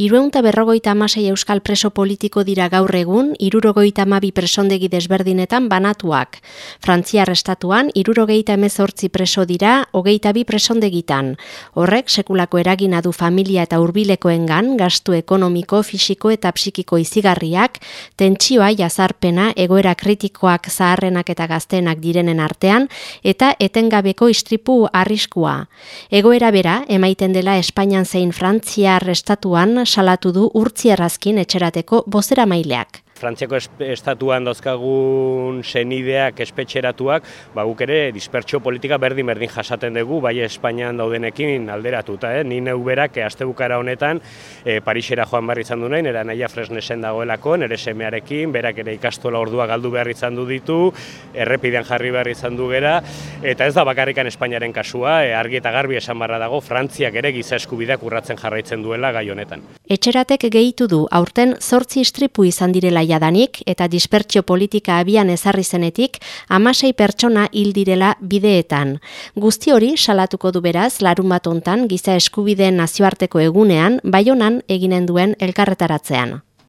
Irueunta berrogoita amasei euskal preso politiko dira gaur egun, irurogoita amabi presondegi desberdinetan banatuak. Frantziar estatuan, irurogeita emezortzi preso dira, hogeita bi presondegitan. Horrek, sekulako eragina du familia eta hurbilekoengan gastu ekonomiko, fisiko eta psikiko izigarriak, tentsioa jazarpena, egoera kritikoak zaharrenak eta gaztenak direnen artean, eta etengabeko istripu arriskua. Egoera bera, emaiten dela Espainian zein Frantziar estatuan, salatu du urtzi errazkin etxerateko bozera maileak. Frantziako estatuan dauzkagun senideak espetxeratuak, ba guk ere dispertsio politika berdin berdin jasaten dugu, bai Espainian daudenekin alderatuta, eh? Ni neu berak eh, astebukara honetan e, Parisera joan behar izan du nahi, nera naia fresnesen dagoelako, nere semearekin, berak ere ikastola ordua galdu behar izan du ditu, errepidean jarri behar izan du gera, eta ez da bakarrikan Espainiaren kasua, e, argi eta garbi esan barra dago, Frantziak ere giza eskubideak urratzen jarraitzen duela gai honetan. Etxeratek gehitu du, aurten zortzi istripu izan direla jadanik eta dispertsio politika abian ezarri zenetik amasei pertsona hil direla bideetan. Guzti hori salatuko du beraz larun bat ontan giza eskubideen nazioarteko egunean baionan eginen duen elkarretaratzean.